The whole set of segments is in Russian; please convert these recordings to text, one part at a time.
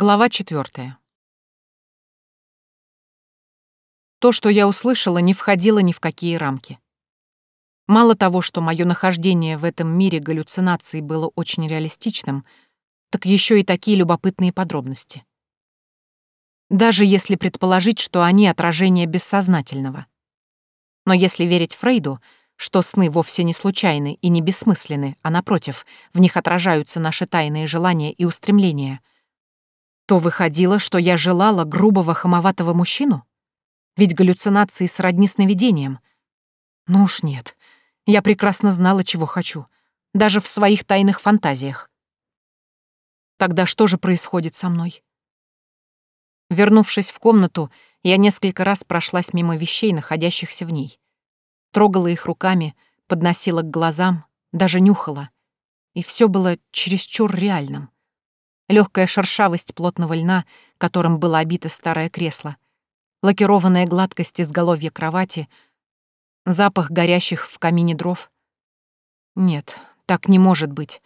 Глава четвертая. То, что я услышала, не входило ни в какие рамки. Мало того, что мое нахождение в этом мире галлюцинаций было очень реалистичным, так еще и такие любопытные подробности. Даже если предположить, что они отражение бессознательного. Но если верить Фрейду, что сны вовсе не случайны и не бессмысленны, а напротив, в них отражаются наши тайные желания и устремления — то выходило, что я желала грубого хамоватого мужчину? Ведь галлюцинации сродни сновидениям. Ну уж нет. Я прекрасно знала, чего хочу. Даже в своих тайных фантазиях. Тогда что же происходит со мной? Вернувшись в комнату, я несколько раз прошлась мимо вещей, находящихся в ней. Трогала их руками, подносила к глазам, даже нюхала. И все было чересчур реальным легкая шершавость плотного льна, которым было обито старое кресло, лакированная гладкость изголовья кровати, запах горящих в камине дров. Нет, так не может быть.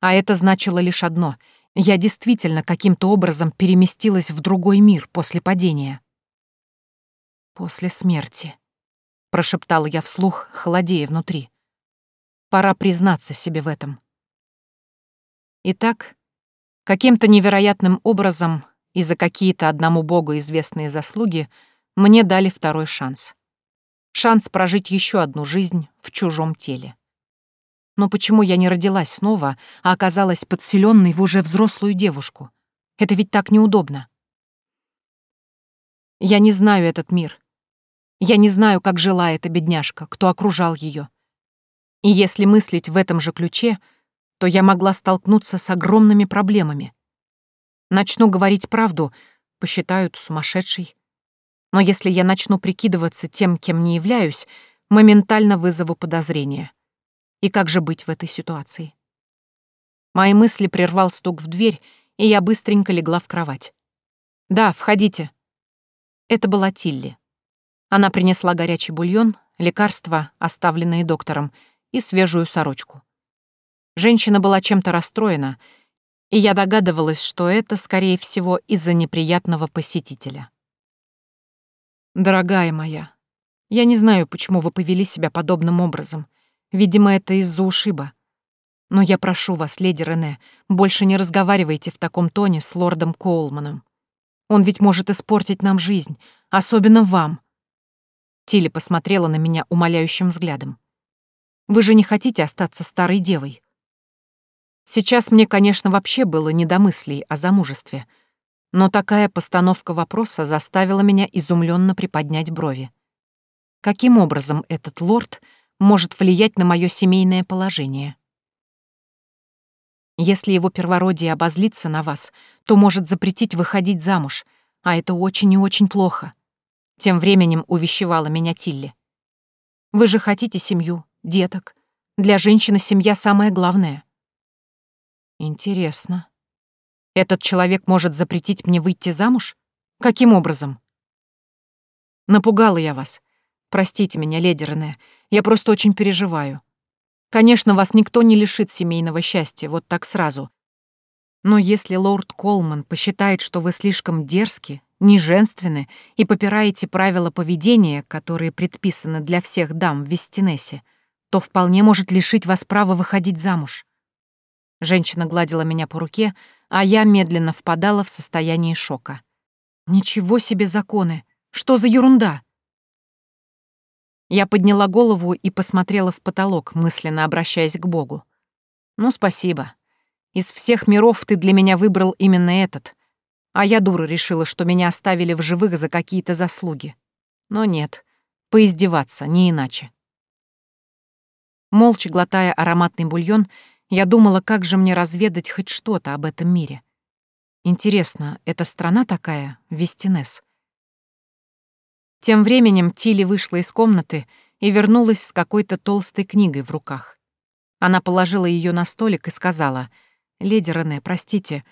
А это значило лишь одно — я действительно каким-то образом переместилась в другой мир после падения. «После смерти», — прошептала я вслух, холодея внутри. «Пора признаться себе в этом». Итак, Каким-то невероятным образом и за какие-то одному богу известные заслуги мне дали второй шанс. Шанс прожить еще одну жизнь в чужом теле. Но почему я не родилась снова, а оказалась подселенной в уже взрослую девушку? Это ведь так неудобно. Я не знаю этот мир. Я не знаю, как жила эта бедняжка, кто окружал ее. И если мыслить в этом же ключе — то я могла столкнуться с огромными проблемами. Начну говорить правду, посчитают сумасшедшей. Но если я начну прикидываться тем, кем не являюсь, моментально вызову подозрения. И как же быть в этой ситуации? Мои мысли прервал стук в дверь, и я быстренько легла в кровать. «Да, входите». Это была Тилли. Она принесла горячий бульон, лекарства, оставленные доктором, и свежую сорочку. Женщина была чем-то расстроена, и я догадывалась, что это, скорее всего, из-за неприятного посетителя. «Дорогая моя, я не знаю, почему вы повели себя подобным образом. Видимо, это из-за ушиба. Но я прошу вас, леди Рене, больше не разговаривайте в таком тоне с лордом Коулманом. Он ведь может испортить нам жизнь, особенно вам». Тилли посмотрела на меня умоляющим взглядом. «Вы же не хотите остаться старой девой?» Сейчас мне, конечно, вообще было не до мыслей о замужестве, но такая постановка вопроса заставила меня изумленно приподнять брови. Каким образом этот лорд может влиять на мое семейное положение? Если его первородие обозлится на вас, то может запретить выходить замуж, а это очень и очень плохо. Тем временем увещевала меня Тилли. Вы же хотите семью, деток. Для женщины семья самое главное. Интересно. Этот человек может запретить мне выйти замуж? Каким образом? Напугала я вас. Простите меня, леди Рене, я просто очень переживаю. Конечно, вас никто не лишит семейного счастья, вот так сразу. Но если лорд Колман посчитает, что вы слишком дерзки, неженственны и попираете правила поведения, которые предписаны для всех дам в Вестинесе, то вполне может лишить вас права выходить замуж. Женщина гладила меня по руке, а я медленно впадала в состояние шока. Ничего себе законы! Что за ерунда? Я подняла голову и посмотрела в потолок, мысленно обращаясь к Богу. «Ну, спасибо. Из всех миров ты для меня выбрал именно этот. А я, дура, решила, что меня оставили в живых за какие-то заслуги. Но нет, поиздеваться, не иначе». Молча глотая ароматный бульон, я думала, как же мне разведать хоть что-то об этом мире. Интересно, это страна такая, Вестинес? Тем временем Тили вышла из комнаты и вернулась с какой-то толстой книгой в руках. Она положила ее на столик и сказала, «Леди Рене, простите,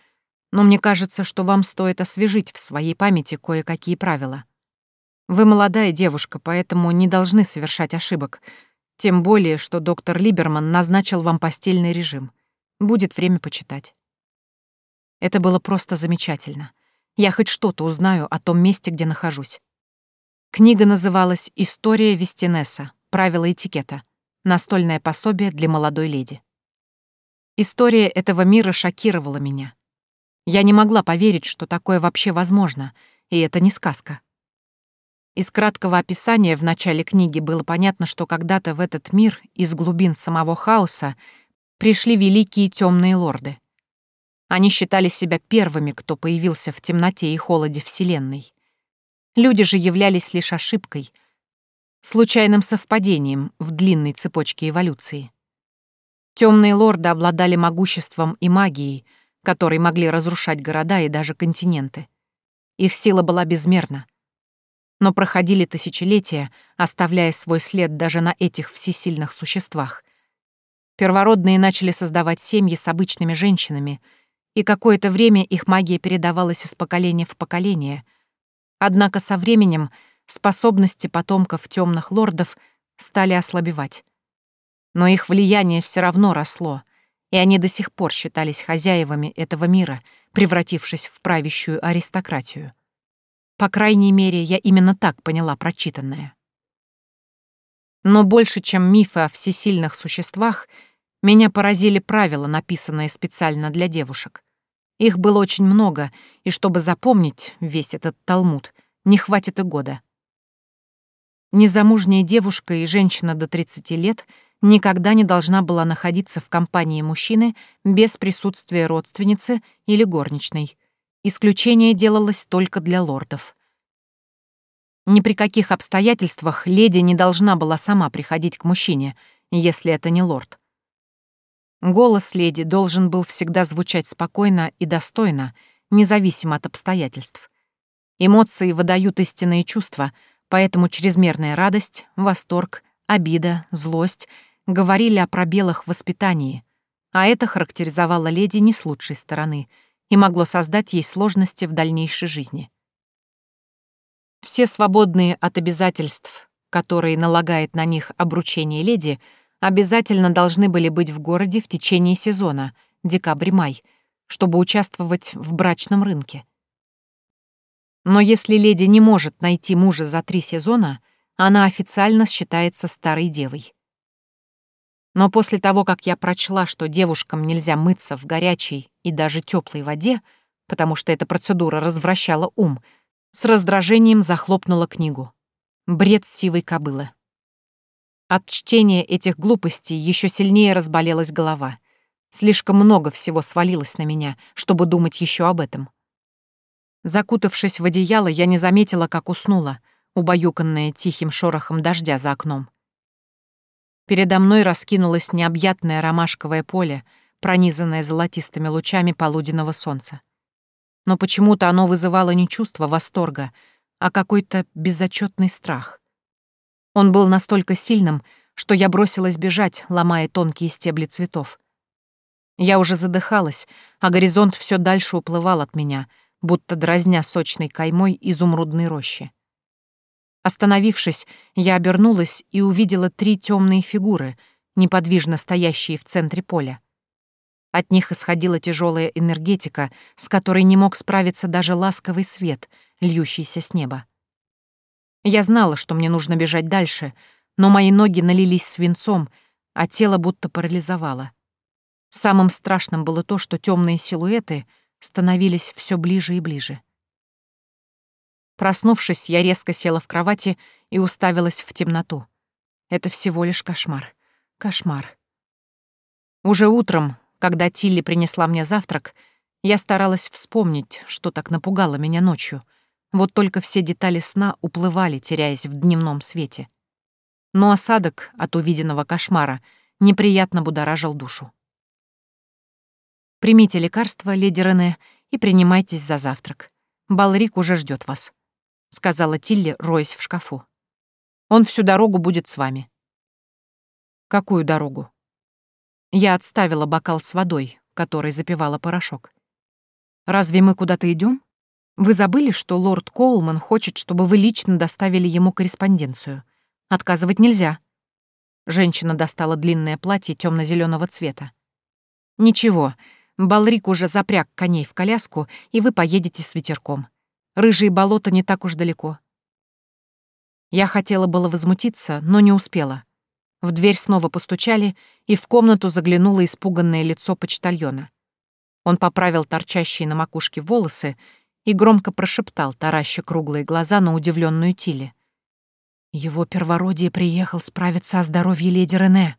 но мне кажется, что вам стоит освежить в своей памяти кое-какие правила. Вы молодая девушка, поэтому не должны совершать ошибок, тем более, что доктор Либерман назначил вам постельный режим. Будет время почитать. Это было просто замечательно. Я хоть что-то узнаю о том месте, где нахожусь. Книга называлась «История Вестинеса. Правила этикета. Настольное пособие для молодой леди». История этого мира шокировала меня. Я не могла поверить, что такое вообще возможно, и это не сказка. Из краткого описания в начале книги было понятно, что когда-то в этот мир из глубин самого хаоса пришли великие темные лорды. Они считали себя первыми, кто появился в темноте и холоде Вселенной. Люди же являлись лишь ошибкой, случайным совпадением в длинной цепочке эволюции. Темные лорды обладали могуществом и магией, которые могли разрушать города и даже континенты. Их сила была безмерна. Но проходили тысячелетия, оставляя свой след даже на этих всесильных существах. Первородные начали создавать семьи с обычными женщинами — и какое-то время их магия передавалась из поколения в поколение. Однако со временем способности потомков темных лордов стали ослабевать. Но их влияние все равно росло, и они до сих пор считались хозяевами этого мира, превратившись в правящую аристократию. По крайней мере, я именно так поняла прочитанное. Но больше, чем мифы о всесильных существах, меня поразили правила, написанные специально для девушек. Их было очень много, и чтобы запомнить весь этот талмуд, не хватит и года. Незамужняя девушка и женщина до 30 лет никогда не должна была находиться в компании мужчины без присутствия родственницы или горничной. Исключение делалось только для лордов. Ни при каких обстоятельствах леди не должна была сама приходить к мужчине, если это не лорд. Голос леди должен был всегда звучать спокойно и достойно, независимо от обстоятельств. Эмоции выдают истинные чувства, поэтому чрезмерная радость, восторг, обида, злость говорили о пробелах в воспитании, а это характеризовало леди не с лучшей стороны и могло создать ей сложности в дальнейшей жизни. Все свободные от обязательств, которые налагает на них обручение леди — обязательно должны были быть в городе в течение сезона, декабрь-май, чтобы участвовать в брачном рынке. Но если леди не может найти мужа за три сезона, она официально считается старой девой. Но после того, как я прочла, что девушкам нельзя мыться в горячей и даже теплой воде, потому что эта процедура развращала ум, с раздражением захлопнула книгу. Бред сивой кобылы. От чтения этих глупостей еще сильнее разболелась голова. Слишком много всего свалилось на меня, чтобы думать еще об этом. Закутавшись в одеяло, я не заметила, как уснула, убаюканная тихим шорохом дождя за окном. Передо мной раскинулось необъятное ромашковое поле, пронизанное золотистыми лучами полуденного солнца. Но почему-то оно вызывало не чувство восторга, а какой-то безотчетный страх — он был настолько сильным, что я бросилась бежать, ломая тонкие стебли цветов. Я уже задыхалась, а горизонт все дальше уплывал от меня, будто дразня сочной каймой изумрудной рощи. Остановившись, я обернулась и увидела три темные фигуры, неподвижно стоящие в центре поля. От них исходила тяжелая энергетика, с которой не мог справиться даже ласковый свет, льющийся с неба. Я знала, что мне нужно бежать дальше, но мои ноги налились свинцом, а тело будто парализовало. Самым страшным было то, что темные силуэты становились все ближе и ближе. Проснувшись, я резко села в кровати и уставилась в темноту. Это всего лишь кошмар. Кошмар. Уже утром, когда Тилли принесла мне завтрак, я старалась вспомнить, что так напугало меня ночью — вот только все детали сна уплывали, теряясь в дневном свете. Но осадок от увиденного кошмара неприятно будоражил душу. «Примите лекарство, леди Рене, и принимайтесь за завтрак. Балрик уже ждет вас», — сказала Тилли, роясь в шкафу. «Он всю дорогу будет с вами». «Какую дорогу?» Я отставила бокал с водой, которой запивала порошок. «Разве мы куда-то идем? Вы забыли, что лорд Коулман хочет, чтобы вы лично доставили ему корреспонденцию. Отказывать нельзя. Женщина достала длинное платье темно-зеленого цвета. Ничего, Балрик уже запряг коней в коляску, и вы поедете с ветерком. Рыжие болота не так уж далеко. Я хотела было возмутиться, но не успела. В дверь снова постучали, и в комнату заглянуло испуганное лицо почтальона. Он поправил торчащие на макушке волосы и громко прошептал, тараща круглые глаза на удивленную Тиле. Его первородие приехал справиться о здоровье леди Рене.